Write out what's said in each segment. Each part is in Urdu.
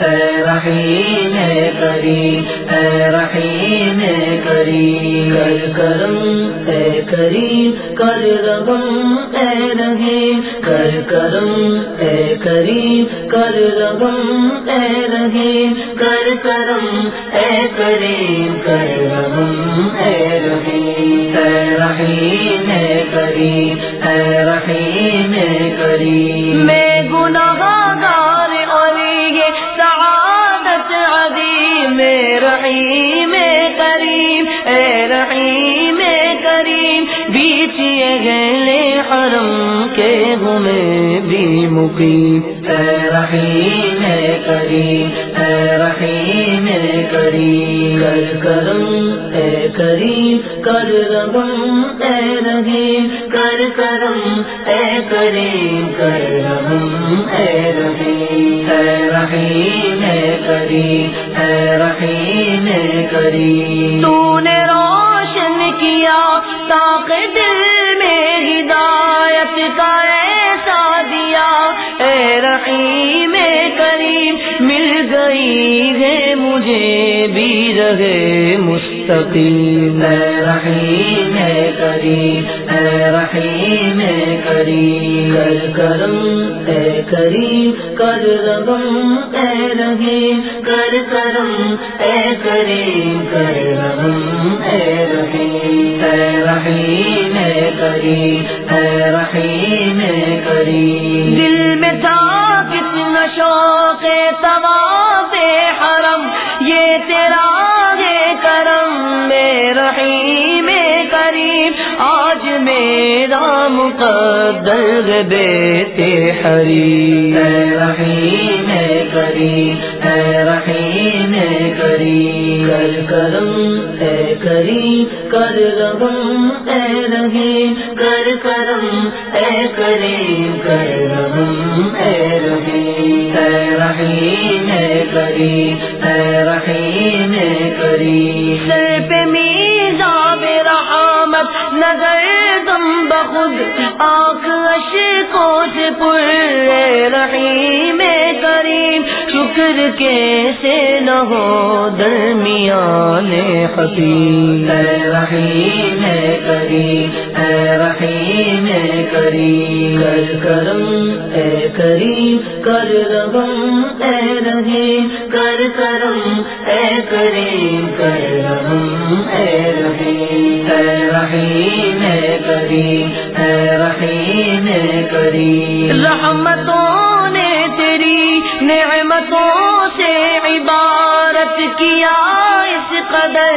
اے رحیم کریم، اے رحیم کریم، کر کرم، اے کریم، کر رحم، اے رحیم، کر کرم، اے کریم، کر رحم، اے رحیم، کر کرم، اے کریم، کر رحم، اے رحیم اے رحیم کریم، اے رحیم کریم۔ حرم کے گمے بھی مقیم اے رحیم کریم اے رحیم کریم۔ کر کرم اے کریم، کر رحم اے رحیم۔ کر کرم اے کریم، کر رحم اے رحیم۔ اے رحیم کریم اے رحیم کریم۔ تو نے روشن کیا تاک دل ہدایت کا ایسا دیا، اے رحیم کریم، مل گئی ہے مجھے بھی رہے مستقیم۔ اے رحیم کریم، اے رحیم کریم۔ کر کرم، اے کریم، کر رحم اے رحیم۔ کر کرم، اے کریم، کر رحم اے رحیم۔ اے رحیم کریم اے رحیم کریم۔ دل میں تھا کتنا شوق حرم یہ تیرا کرم میں رحیم کریم۔ آج میرا مقدر بیت حریم۔ اے رحیم کریم اے رحیم کریم کر کرم، اے کریم کر رحم اے رحیم، کر کرم، اے کریم کر رحم اے رحیم اے رحیم کریم اے رحیم کریم سر پہ میزاب رحمت، نظر بخود آنکھ اشکوں سے پر رحیم کریم، شکر کیسے نہ ہو درمیان حکیم اے رحیم کریم، اے رحیم کریم کر کرم، اے کریم کر رحم، اے رحیم کر کرم، اے کریم کر رحم، اے رحیم۔ اے رحیم کریم اے رحیم کریم۔ رحمتوں نے تیری نعمتوں سے عبارت کیا، اس قدر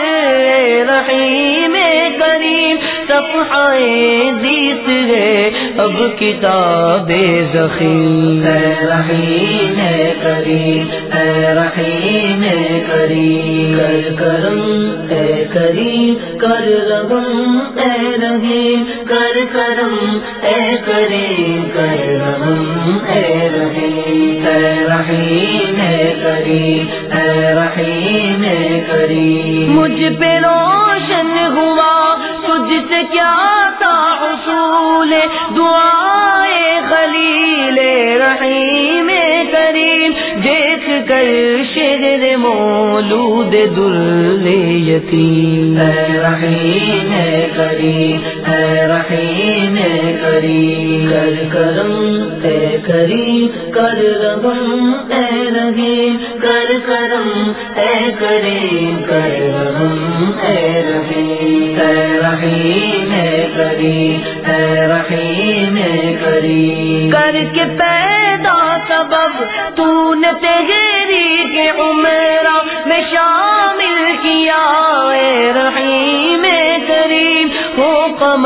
رحیم کریم۔ صفحائے دیت ہے اب کتاب ذخیر رحیم کریم اے رحیم کریم۔ کر کرم اے کریم کر رحم اے رحیم۔ کر کرم اے کریم کر رحم اے رحیم۔ اے رحیم کریم اے رحیم کریم۔ مجھ پہ روشن ہوا تجھ سے کیا تھا دعائے خلیل رحیم کریم، دیکھ کر شہر مولود دل یتیم۔ اے رحیم کریم، اے رحیم کریم، کر کرم اے کریم، کر رحم اے رحیم، کر کرم اے کریم، کر رحم اے رحیم۔ اے رحیم کری اے رحیم کری۔ کر کے پیدا سبب تو نے تیری کے عمر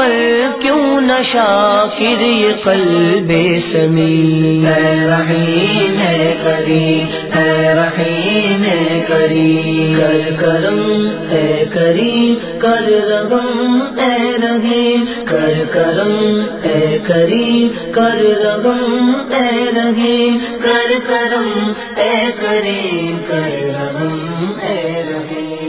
کمل کیوں نہ شاکر یہ قلب سمین؟ اے رحیم کریم اے رحیم کریم۔ کر کرم اے کریم کر رحم اے رحیم۔ کر کرم اے کریم کر رحم اے رحیم۔ کر کرم اے کریم کر رحم اے رحیم۔